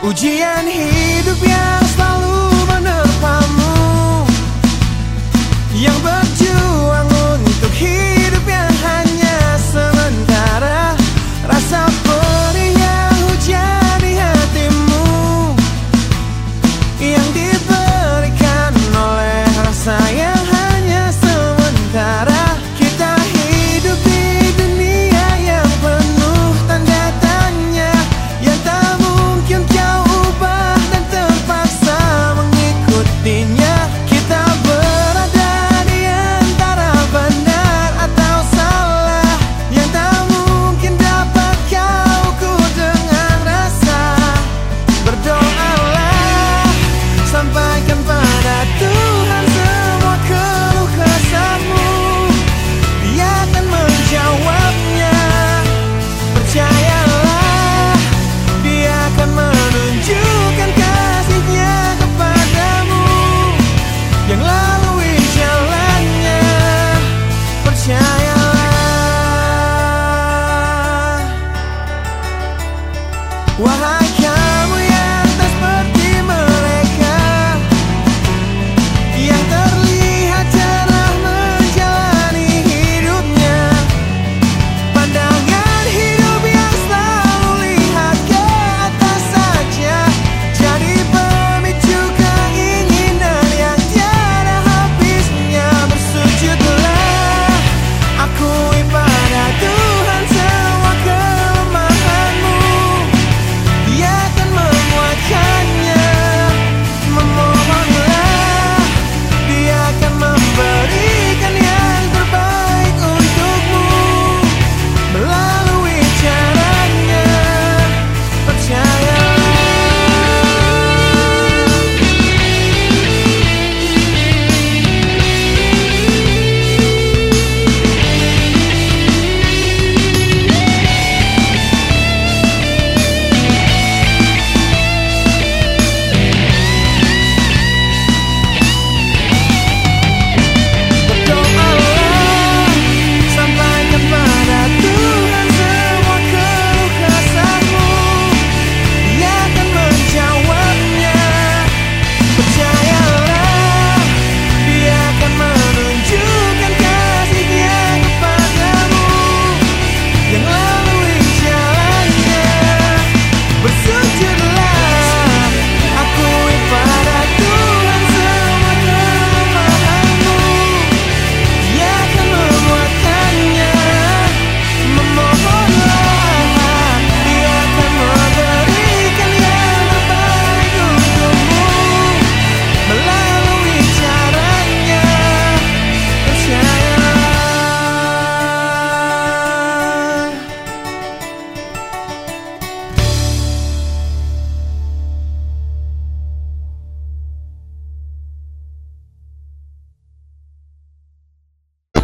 Ujian hidup yang selalu